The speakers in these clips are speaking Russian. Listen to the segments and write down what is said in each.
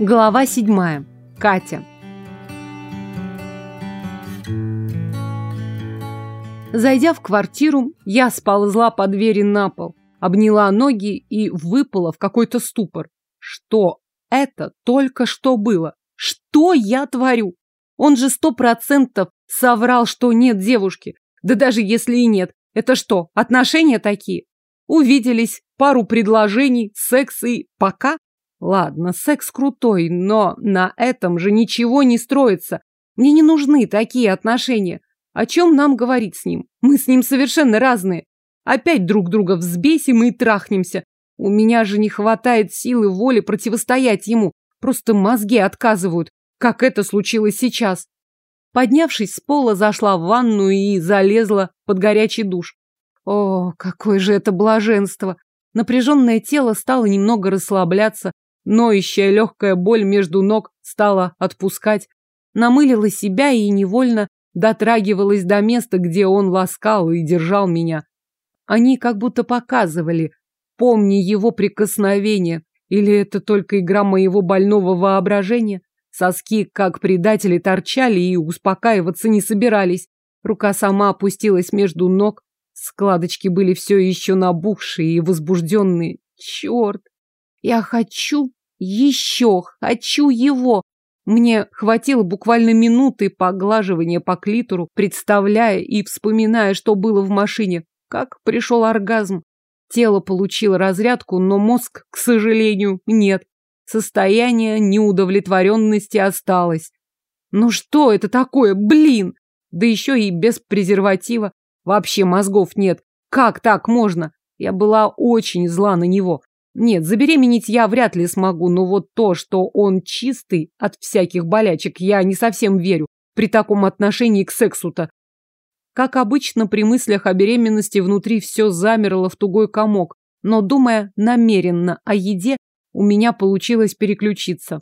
Глава седьмая. Катя. Зайдя в квартиру, я сползла по двери на пол, обняла ноги и выпала в какой-то ступор. Что это только что было? Что я творю? Он же сто процентов соврал, что нет девушки. Да даже если и нет. Это что, отношения такие? Увиделись, пару предложений, секс и пока? Ладно, секс крутой, но на этом же ничего не строится. Мне не нужны такие отношения. О чем нам говорить с ним? Мы с ним совершенно разные. Опять друг друга взбесим и трахнемся. У меня же не хватает силы воли противостоять ему. Просто мозги отказывают, как это случилось сейчас. Поднявшись с пола, зашла в ванну и залезла под горячий душ. О, какое же это блаженство! Напряженное тело стало немного расслабляться, Ноющая легкая боль между ног стала отпускать. Намылила себя и невольно дотрагивалась до места, где он ласкал и держал меня. Они как будто показывали, помни его прикосновение, или это только игра моего больного воображения. Соски, как предатели, торчали и успокаиваться не собирались. Рука сама опустилась между ног. Складочки были все еще набухшие и возбужденные. Черт! Я хочу, еще хочу его. Мне хватило буквально минуты поглаживания по клитору, представляя и вспоминая, что было в машине. Как пришел оргазм. Тело получило разрядку, но мозг, к сожалению, нет. Состояние неудовлетворенности осталось. Ну что это такое, блин? Да еще и без презерватива. Вообще мозгов нет. Как так можно? Я была очень зла на него. Нет, забеременеть я вряд ли смогу, но вот то, что он чистый от всяких болячек, я не совсем верю при таком отношении к сексу-то. Как обычно, при мыслях о беременности внутри все замерло в тугой комок, но, думая намеренно о еде, у меня получилось переключиться.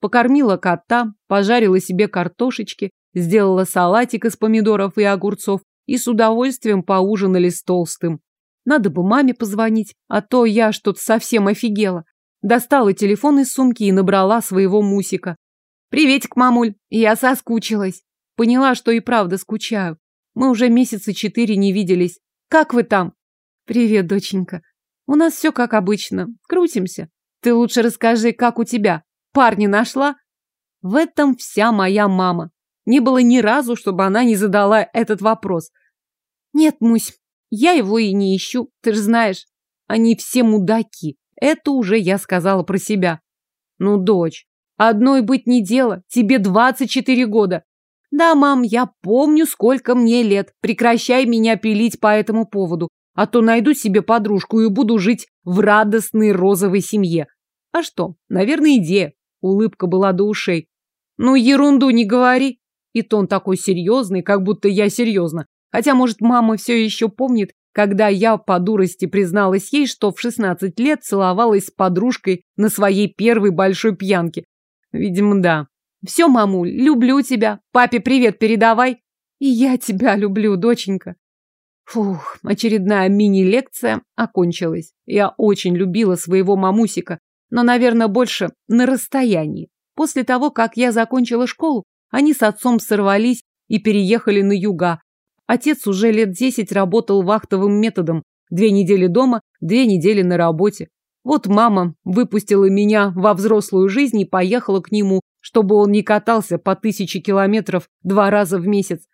Покормила кота, пожарила себе картошечки, сделала салатик из помидоров и огурцов и с удовольствием поужинали с толстым. Надо бы маме позвонить, а то я что-то совсем офигела. Достала телефон из сумки и набрала своего Мусика. «Приветик, мамуль, я соскучилась». Поняла, что и правда скучаю. Мы уже месяца четыре не виделись. Как вы там? Привет, доченька. У нас все как обычно. Крутимся. Ты лучше расскажи, как у тебя. Парня нашла? В этом вся моя мама. Не было ни разу, чтобы она не задала этот вопрос. Нет, Мусь, я его и не ищу, ты же знаешь. Они все мудаки. Это уже я сказала про себя. Ну, дочь, одной быть не дело. Тебе 24 года. Да, мам, я помню, сколько мне лет. Прекращай меня пилить по этому поводу. А то найду себе подружку и буду жить в радостной розовой семье. А что, наверное, идея. Улыбка была до ушей. Ну, ерунду не говори. И тон такой серьезный, как будто я серьезно. Хотя, может, мама все еще помнит, когда я по дурости призналась ей, что в 16 лет целовалась с подружкой на своей первой большой пьянке. Видимо, да. Все, мамуль, люблю тебя. Папе привет передавай. И я тебя люблю, доченька. Фух, очередная мини-лекция окончилась. Я очень любила своего мамусика, но, наверное, больше на расстоянии. После того, как я закончила школу, они с отцом сорвались и переехали на юга, Отец уже лет десять работал вахтовым методом. Две недели дома, две недели на работе. Вот мама выпустила меня во взрослую жизнь и поехала к нему, чтобы он не катался по тысяче километров два раза в месяц.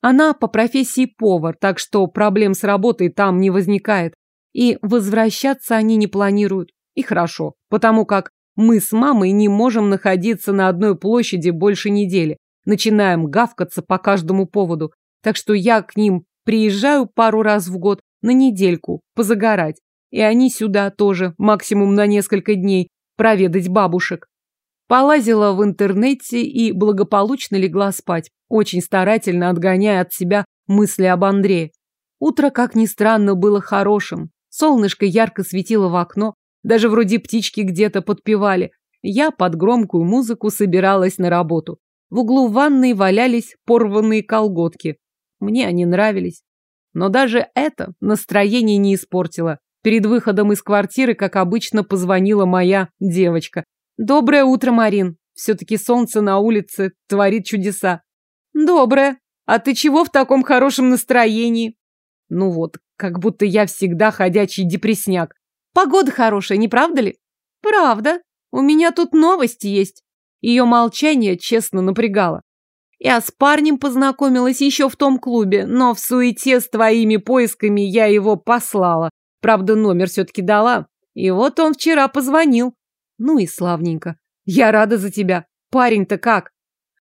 Она по профессии повар, так что проблем с работой там не возникает. И возвращаться они не планируют. И хорошо, потому как мы с мамой не можем находиться на одной площади больше недели. Начинаем гавкаться по каждому поводу. Так что я к ним приезжаю пару раз в год на недельку позагорать. И они сюда тоже, максимум на несколько дней, проведать бабушек. Полазила в интернете и благополучно легла спать, очень старательно отгоняя от себя мысли об Андрее. Утро, как ни странно, было хорошим. Солнышко ярко светило в окно, даже вроде птички где-то подпевали. Я под громкую музыку собиралась на работу. В углу ванной валялись порванные колготки. Мне они нравились. Но даже это настроение не испортило. Перед выходом из квартиры, как обычно, позвонила моя девочка. Доброе утро, Марин. Все-таки солнце на улице творит чудеса. Доброе. А ты чего в таком хорошем настроении? Ну вот, как будто я всегда ходячий депресняк. Погода хорошая, не правда ли? Правда. У меня тут новости есть. Ее молчание честно напрягало. Я с парнем познакомилась еще в том клубе, но в суете с твоими поисками я его послала. Правда, номер все-таки дала. И вот он вчера позвонил. Ну и славненько. Я рада за тебя. Парень-то как?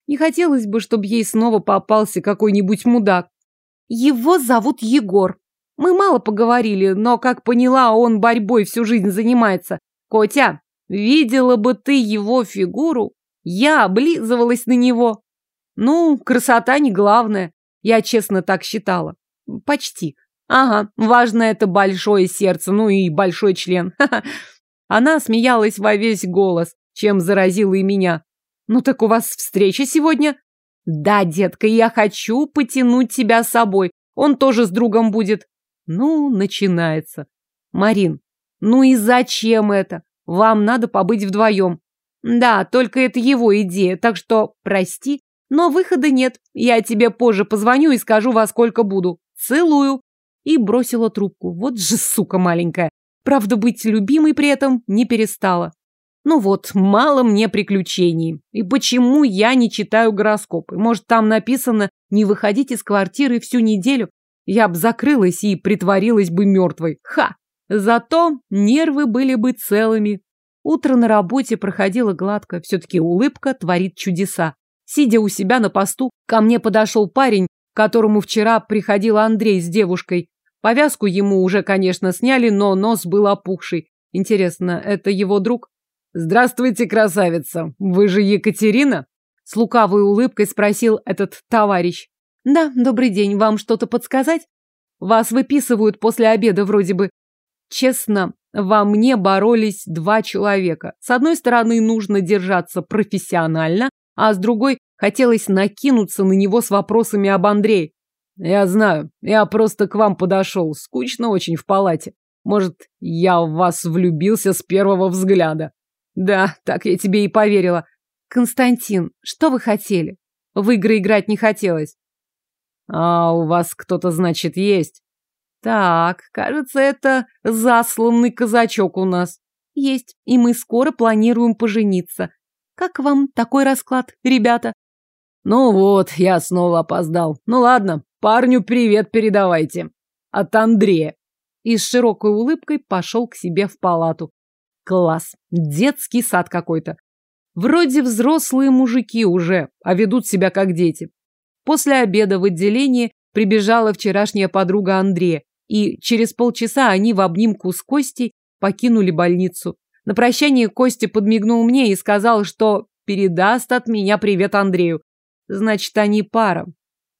Не хотелось бы, чтобы ей снова попался какой-нибудь мудак. Его зовут Егор. Мы мало поговорили, но, как поняла, он борьбой всю жизнь занимается. Котя, видела бы ты его фигуру, я облизывалась на него. Ну, красота не главное. Я честно так считала. Почти. Ага, важно это большое сердце, ну и большой член. Она смеялась во весь голос, чем заразила и меня. Ну так у вас встреча сегодня? Да, детка, я хочу потянуть тебя с собой. Он тоже с другом будет. Ну, начинается. Марин, ну и зачем это? Вам надо побыть вдвоем. Да, только это его идея, так что прости, но выхода нет. Я тебе позже позвоню и скажу, во сколько буду. Целую. И бросила трубку. Вот же сука маленькая. Правда, быть любимой при этом не перестала. Ну вот, мало мне приключений. И почему я не читаю гороскопы? Может, там написано «не выходить из квартиры всю неделю»? Я б закрылась и притворилась бы мертвой. Ха! Зато нервы были бы целыми. Утро на работе проходило гладко. Все-таки улыбка творит чудеса. Сидя у себя на посту, ко мне подошел парень, которому вчера приходил Андрей с девушкой. Повязку ему уже, конечно, сняли, но нос был опухший. Интересно, это его друг? «Здравствуйте, красавица! Вы же Екатерина?» С лукавой улыбкой спросил этот товарищ. «Да, добрый день. Вам что-то подсказать? Вас выписывают после обеда вроде бы. Честно, во мне боролись два человека. С одной стороны, нужно держаться профессионально, а с другой хотелось накинуться на него с вопросами об Андрее. Я знаю, я просто к вам подошел. Скучно очень в палате. Может, я в вас влюбился с первого взгляда. Да, так я тебе и поверила. Константин, что вы хотели? В игры играть не хотелось. А у вас кто-то, значит, есть? Так, кажется, это засланный казачок у нас. Есть, и мы скоро планируем пожениться. Как вам такой расклад, ребята? Ну вот, я снова опоздал. Ну ладно, парню привет передавайте. От Андрея. И с широкой улыбкой пошел к себе в палату. Класс. Детский сад какой-то. Вроде взрослые мужики уже, а ведут себя как дети. После обеда в отделении прибежала вчерашняя подруга Андрея, и через полчаса они в обнимку с Костей покинули больницу. На прощание Костя подмигнул мне и сказал, что передаст от меня привет Андрею. Значит, они пара.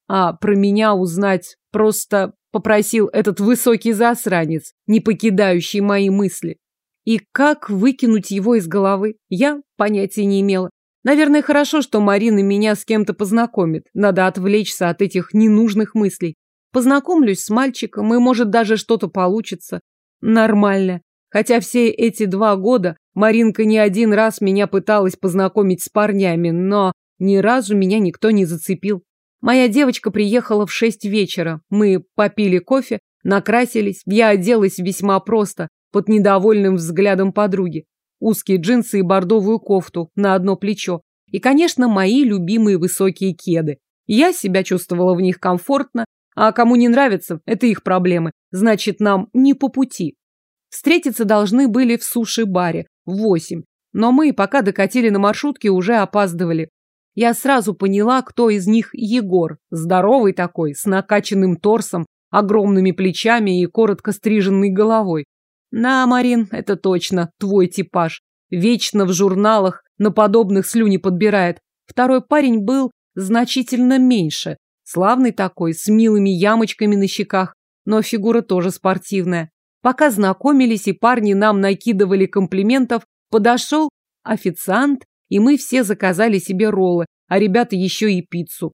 А про меня узнать просто попросил этот высокий засранец, не покидающий мои мысли. И как выкинуть его из головы, я понятия не имела. Наверное, хорошо, что Марина меня с кем-то познакомит. Надо отвлечься от этих ненужных мыслей. Познакомлюсь с мальчиком, и, может, даже что-то получится. Нормально. Хотя все эти два года Маринка не один раз меня пыталась познакомить с парнями, но ни разу меня никто не зацепил. Моя девочка приехала в шесть вечера. Мы попили кофе, накрасились. Я оделась весьма просто под недовольным взглядом подруги. Узкие джинсы и бордовую кофту на одно плечо. И, конечно, мои любимые высокие кеды. Я себя чувствовала в них комфортно, а кому не нравится, это их проблемы. Значит, нам не по пути. Встретиться должны были в суши-баре в восемь, но мы, пока докатили на маршрутке, уже опаздывали. Я сразу поняла, кто из них Егор. Здоровый такой, с накачанным торсом, огромными плечами и коротко стриженной головой. На, Марин, это точно твой типаж. Вечно в журналах на подобных слюни подбирает. Второй парень был значительно меньше. Славный такой, с милыми ямочками на щеках, но фигура тоже спортивная. Пока знакомились и парни нам накидывали комплиментов, подошел официант, и мы все заказали себе роллы, а ребята еще и пиццу.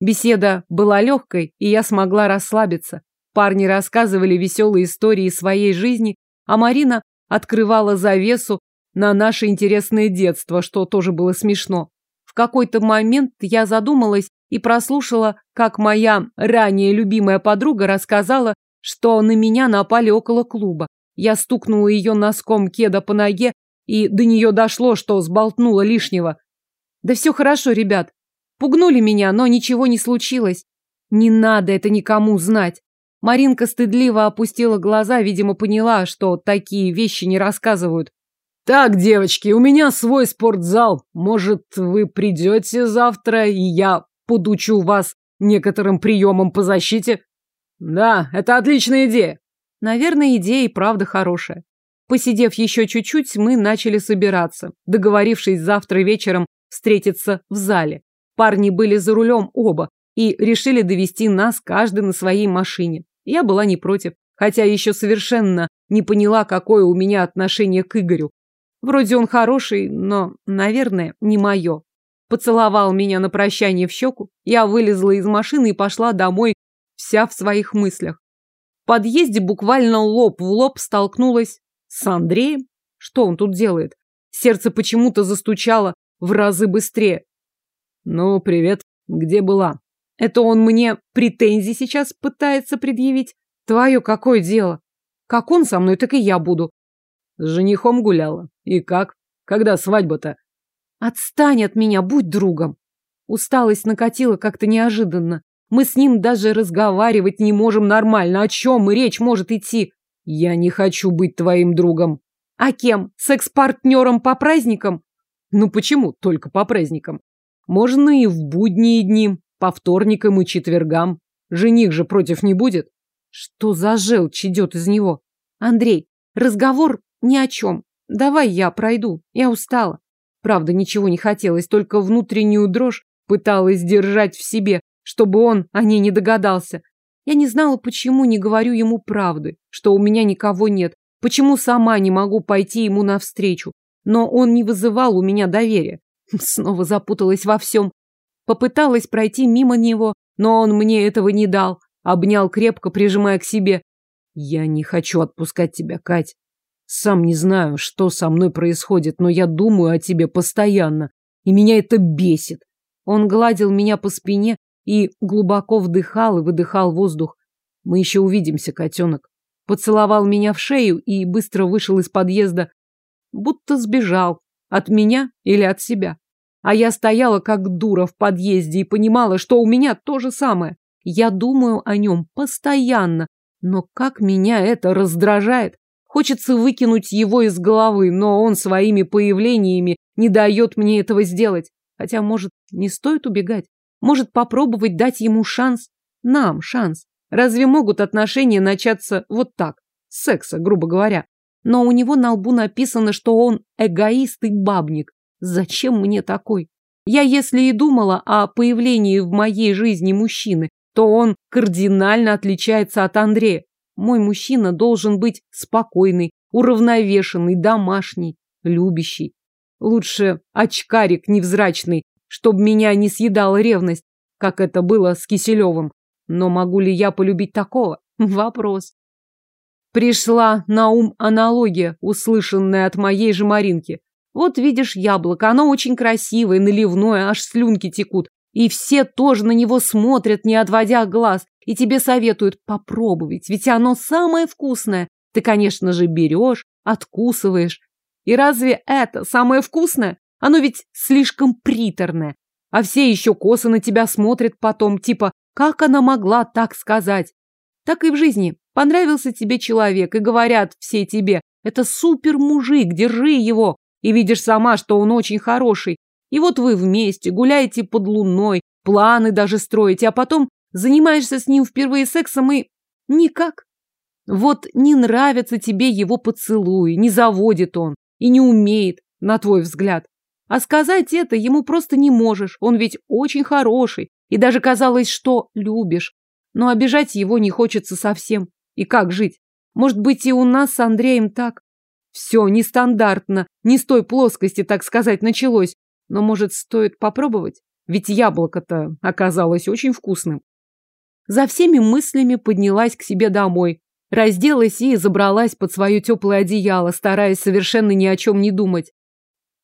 Беседа была легкой, и я смогла расслабиться. Парни рассказывали веселые истории своей жизни, а Марина открывала завесу на наше интересное детство, что тоже было смешно. В какой-то момент я задумалась и прослушала, как моя ранее любимая подруга рассказала, что на меня напали около клуба. Я стукнула ее носком кеда по ноге, и до нее дошло, что сболтнула лишнего. Да все хорошо, ребят. Пугнули меня, но ничего не случилось. Не надо это никому знать. Маринка стыдливо опустила глаза, видимо, поняла, что такие вещи не рассказывают. Так, девочки, у меня свой спортзал. Может, вы придете завтра, и я подучу вас некоторым приемам по защите? Да, это отличная идея. Наверное, идея и правда хорошая. Посидев еще чуть-чуть, мы начали собираться, договорившись завтра вечером встретиться в зале. Парни были за рулем оба и решили довести нас каждый на своей машине. Я была не против, хотя еще совершенно не поняла, какое у меня отношение к Игорю. Вроде он хороший, но, наверное, не мое. Поцеловал меня на прощание в щеку, я вылезла из машины и пошла домой, вся в своих мыслях. В подъезде буквально лоб в лоб столкнулась с Андреем. Что он тут делает? Сердце почему-то застучало в разы быстрее. Ну, привет. Где была? Это он мне претензии сейчас пытается предъявить? Твое какое дело? Как он со мной, так и я буду. С женихом гуляла. И как? Когда свадьба-то? Отстань от меня, будь другом. Усталость накатила как-то неожиданно. Мы с ним даже разговаривать не можем нормально. О чем речь может идти? Я не хочу быть твоим другом. А кем? Секс-партнером по праздникам? Ну почему только по праздникам? Можно и в будние дни, по вторникам и четвергам. Жених же против не будет. Что за желчь идет из него? Андрей, разговор ни о чем. Давай я пройду. Я устала. Правда, ничего не хотелось, только внутреннюю дрожь пыталась держать в себе, чтобы он о ней не догадался. Я не знала, почему не говорю ему правды, что у меня никого нет, почему сама не могу пойти ему навстречу. Но он не вызывал у меня доверия. Снова запуталась во всем. Попыталась пройти мимо него, но он мне этого не дал. Обнял крепко, прижимая к себе. Я не хочу отпускать тебя, Кать. Сам не знаю, что со мной происходит, но я думаю о тебе постоянно, и меня это бесит. Он гладил меня по спине и глубоко вдыхал и выдыхал воздух. Мы еще увидимся, котенок. Поцеловал меня в шею и быстро вышел из подъезда, будто сбежал. От меня или от себя. А я стояла как дура в подъезде и понимала, что у меня то же самое. Я думаю о нем постоянно, но как меня это раздражает. Хочется выкинуть его из головы, но он своими появлениями не дает мне этого сделать. Хотя, может, не стоит убегать? Может, попробовать дать ему шанс? Нам шанс. Разве могут отношения начаться вот так? С секса, грубо говоря. Но у него на лбу написано, что он эгоист и бабник. Зачем мне такой? Я, если и думала о появлении в моей жизни мужчины, то он кардинально отличается от Андрея. Мой мужчина должен быть спокойный, уравновешенный, домашний, любящий. Лучше очкарик невзрачный, чтобы меня не съедала ревность, как это было с Киселевым. Но могу ли я полюбить такого? Вопрос. Пришла на ум аналогия, услышанная от моей же Маринки. Вот видишь яблоко, оно очень красивое, наливное, аж слюнки текут. И все тоже на него смотрят, не отводя глаз и тебе советуют попробовать, ведь оно самое вкусное. Ты, конечно же, берешь, откусываешь. И разве это самое вкусное? Оно ведь слишком приторное. А все еще косо на тебя смотрят потом, типа, как она могла так сказать? Так и в жизни. Понравился тебе человек, и говорят все тебе, это супер-мужик, держи его. И видишь сама, что он очень хороший. И вот вы вместе гуляете под луной, планы даже строите, а потом Занимаешься с ним впервые сексом и... Никак. Вот не нравится тебе его поцелуй, не заводит он и не умеет, на твой взгляд. А сказать это ему просто не можешь, он ведь очень хороший, и даже казалось, что любишь. Но обижать его не хочется совсем. И как жить? Может быть, и у нас с Андреем так? Все нестандартно, не с той плоскости, так сказать, началось. Но, может, стоит попробовать? Ведь яблоко-то оказалось очень вкусным. За всеми мыслями поднялась к себе домой. Разделась и забралась под свое теплое одеяло, стараясь совершенно ни о чем не думать.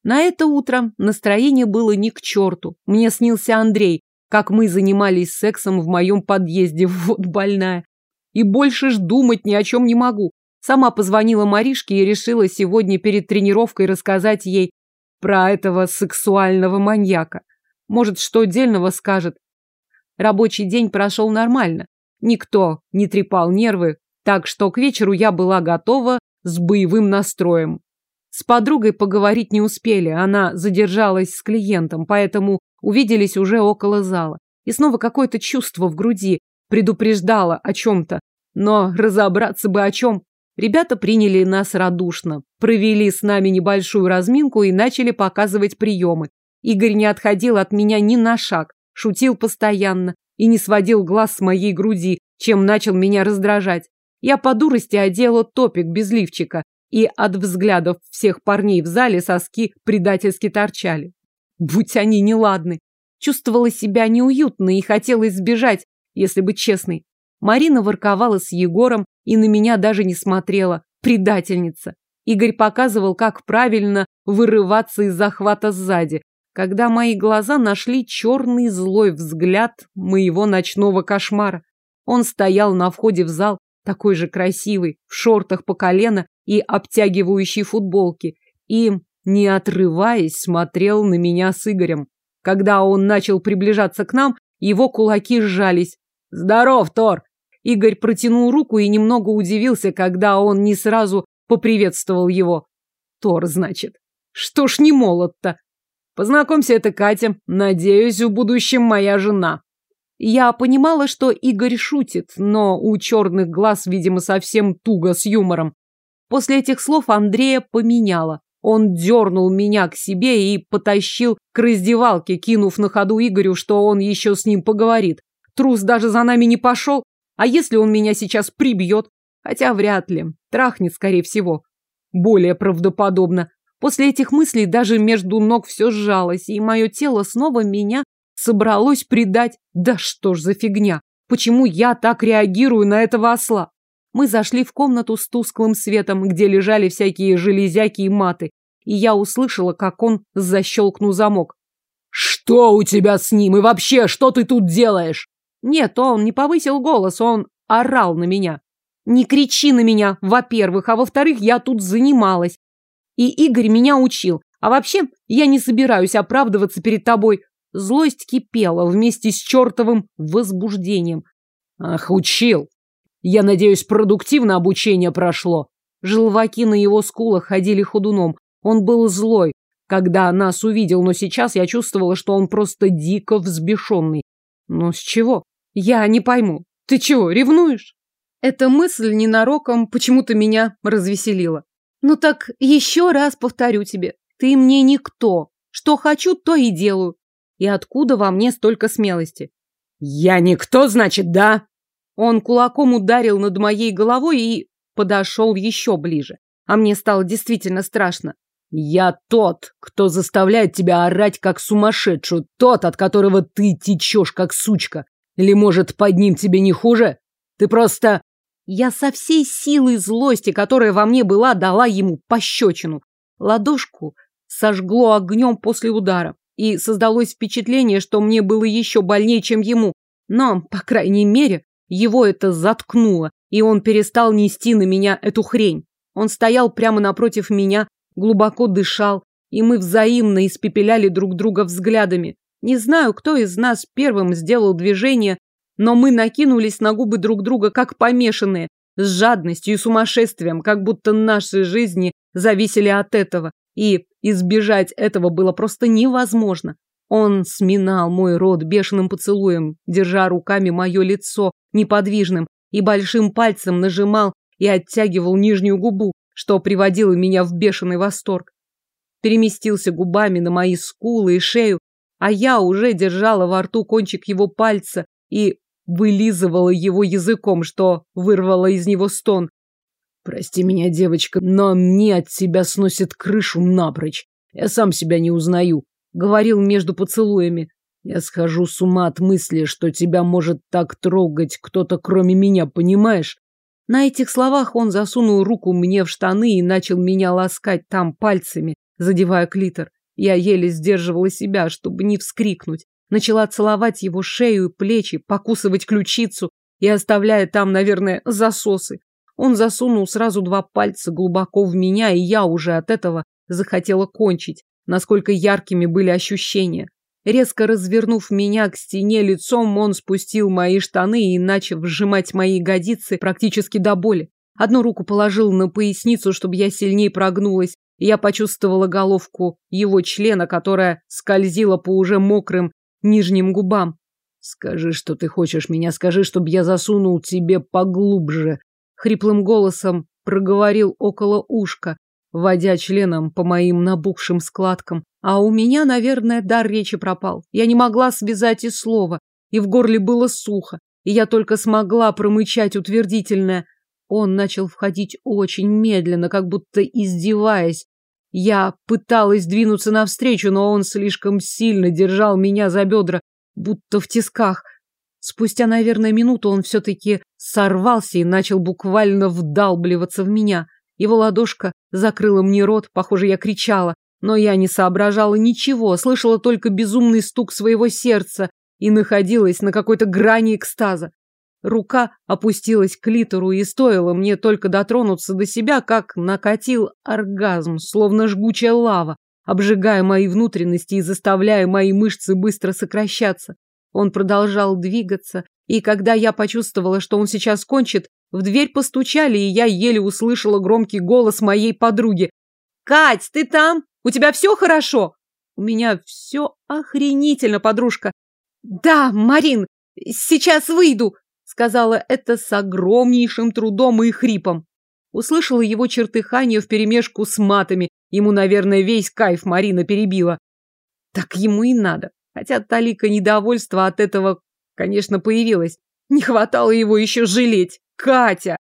На это утро настроение было ни к черту. Мне снился Андрей, как мы занимались сексом в моем подъезде. Вот больная. И больше ж думать ни о чем не могу. Сама позвонила Маришке и решила сегодня перед тренировкой рассказать ей про этого сексуального маньяка. Может, что отдельного скажет. Рабочий день прошел нормально. Никто не трепал нервы, так что к вечеру я была готова с боевым настроем. С подругой поговорить не успели, она задержалась с клиентом, поэтому увиделись уже около зала. И снова какое-то чувство в груди предупреждало о чем-то. Но разобраться бы о чем. Ребята приняли нас радушно, провели с нами небольшую разминку и начали показывать приемы. Игорь не отходил от меня ни на шаг, шутил постоянно и не сводил глаз с моей груди, чем начал меня раздражать. Я по дурости одела топик без лифчика, и от взглядов всех парней в зале соски предательски торчали. Будь они неладны. Чувствовала себя неуютно и хотелось сбежать, если быть честной. Марина ворковала с Егором и на меня даже не смотрела. Предательница. Игорь показывал, как правильно вырываться из захвата сзади, когда мои глаза нашли черный злой взгляд моего ночного кошмара. Он стоял на входе в зал, такой же красивый, в шортах по колено и обтягивающей футболке, и, не отрываясь, смотрел на меня с Игорем. Когда он начал приближаться к нам, его кулаки сжались. «Здоров, Тор!» Игорь протянул руку и немного удивился, когда он не сразу поприветствовал его. «Тор, значит. Что ж не молод-то?» «Познакомься, это Катя. Надеюсь, в будущем моя жена». Я понимала, что Игорь шутит, но у черных глаз, видимо, совсем туго с юмором. После этих слов Андрея поменяла. Он дернул меня к себе и потащил к раздевалке, кинув на ходу Игорю, что он еще с ним поговорит. Трус даже за нами не пошел. А если он меня сейчас прибьет? Хотя вряд ли. Трахнет, скорее всего. Более правдоподобно. После этих мыслей даже между ног все сжалось, и мое тело снова меня собралось предать. Да что ж за фигня? Почему я так реагирую на этого осла? Мы зашли в комнату с тусклым светом, где лежали всякие железяки и маты, и я услышала, как он защелкнул замок. «Что у тебя с ним? И вообще, что ты тут делаешь?» Нет, он не повысил голос, он орал на меня. «Не кричи на меня, во-первых, а во-вторых, я тут занималась. И Игорь меня учил. А вообще, я не собираюсь оправдываться перед тобой. Злость кипела вместе с чертовым возбуждением. Ах, учил. Я надеюсь, продуктивно обучение прошло. Желваки на его скулах ходили ходуном. Он был злой, когда нас увидел, но сейчас я чувствовала, что он просто дико взбешенный. Но с чего? Я не пойму. Ты чего, ревнуешь? Эта мысль ненароком почему-то меня развеселила. Ну так еще раз повторю тебе. Ты мне никто. Что хочу, то и делаю. И откуда во мне столько смелости? Я никто, значит, да? Он кулаком ударил над моей головой и подошел еще ближе. А мне стало действительно страшно. Я тот, кто заставляет тебя орать как сумасшедшую, тот, от которого ты течешь как сучка. Или, может, под ним тебе не хуже? Ты просто... Я со всей силой злости, которая во мне была, дала ему пощечину. Ладошку сожгло огнем после удара и создалось впечатление, что мне было еще больнее, чем ему. Но, по крайней мере, его это заткнуло, и он перестал нести на меня эту хрень. Он стоял прямо напротив меня, глубоко дышал, и мы взаимно испепеляли друг друга взглядами. Не знаю, кто из нас первым сделал движение, но мы накинулись на губы друг друга, как помешанные, с жадностью и сумасшествием, как будто наши жизни зависели от этого. И избежать этого было просто невозможно. Он сминал мой рот бешеным поцелуем, держа руками мое лицо неподвижным и большим пальцем нажимал и оттягивал нижнюю губу, что приводило меня в бешеный восторг. Переместился губами на мои скулы и шею, а я уже держала во рту кончик его пальца и вылизывала его языком, что вырвало из него стон. Прости меня, девочка, но мне от тебя сносит крышу напрочь. Я сам себя не узнаю. Говорил между поцелуями. Я схожу с ума от мысли, что тебя может так трогать кто-то кроме меня, понимаешь? На этих словах он засунул руку мне в штаны и начал меня ласкать там пальцами, задевая клитор. Я еле сдерживала себя, чтобы не вскрикнуть. Начала целовать его шею и плечи, покусывать ключицу и оставляя там, наверное, засосы. Он засунул сразу два пальца глубоко в меня, и я уже от этого захотела кончить, насколько яркими были ощущения. Резко развернув меня к стене лицом, он спустил мои штаны и, начал сжимать мои ягодицы практически до боли. Одну руку положил на поясницу, чтобы я сильнее прогнулась, и я почувствовала головку его члена, которая скользила по уже мокрым нижним губам. «Скажи, что ты хочешь меня, скажи, чтобы я засунул тебе поглубже», хриплым голосом проговорил около ушка, водя членом по моим набухшим складкам. А у меня, наверное, дар речи пропал. Я не могла связать и слова, и в горле было сухо, и я только смогла промычать утвердительное. Он начал входить очень медленно, как будто издеваясь. Я пыталась двинуться навстречу, но он слишком сильно держал меня за бедра, будто в тисках. Спустя, наверное, минуту он все-таки сорвался и начал буквально вдалбливаться в меня. Его ладошка закрыла мне рот, похоже, я кричала. Но я не соображала ничего, слышала только безумный стук своего сердца и находилась на какой-то грани экстаза. Рука опустилась к литеру, и стоило мне только дотронуться до себя, как накатил оргазм, словно жгучая лава, обжигая мои внутренности и заставляя мои мышцы быстро сокращаться. Он продолжал двигаться, и когда я почувствовала, что он сейчас кончит, в дверь постучали, и я еле услышала громкий голос моей подруги. «Кать, ты там?» У тебя все хорошо? У меня все охренительно, подружка. Да, Марин, сейчас выйду, сказала это с огромнейшим трудом и хрипом. Услышала его чертыхание вперемешку с матами. Ему, наверное, весь кайф Марина перебила. Так ему и надо. Хотя талика недовольства от этого, конечно, появилась. Не хватало его еще жалеть. Катя!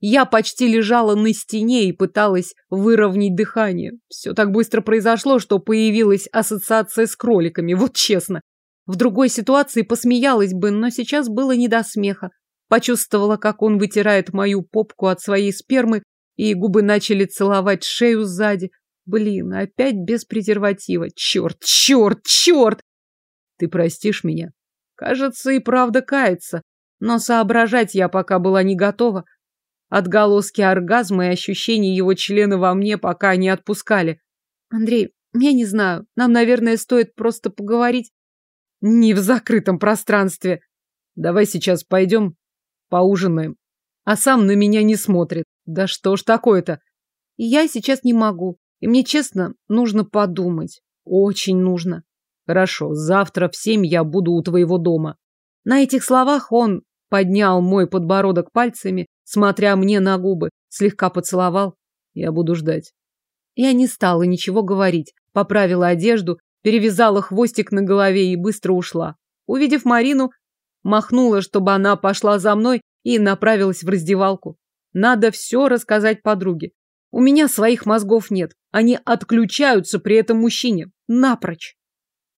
Я почти лежала на стене и пыталась выровнять дыхание. Все так быстро произошло, что появилась ассоциация с кроликами, вот честно. В другой ситуации посмеялась бы, но сейчас было не до смеха. Почувствовала, как он вытирает мою попку от своей спермы, и губы начали целовать шею сзади. Блин, опять без презерватива. Черт, черт, черт! Ты простишь меня? Кажется, и правда кается. Но соображать я пока была не готова. Отголоски оргазма и ощущения его члена во мне пока не отпускали. Андрей, я не знаю, нам, наверное, стоит просто поговорить. Не в закрытом пространстве. Давай сейчас пойдем поужинаем. А сам на меня не смотрит. Да что ж такое-то? Я сейчас не могу. И мне, честно, нужно подумать. Очень нужно. Хорошо, завтра в семь я буду у твоего дома. На этих словах он поднял мой подбородок пальцами, смотря мне на губы, слегка поцеловал. Я буду ждать. Я не стала ничего говорить, поправила одежду, перевязала хвостик на голове и быстро ушла. Увидев Марину, махнула, чтобы она пошла за мной и направилась в раздевалку. Надо все рассказать подруге. У меня своих мозгов нет. Они отключаются при этом мужчине. Напрочь.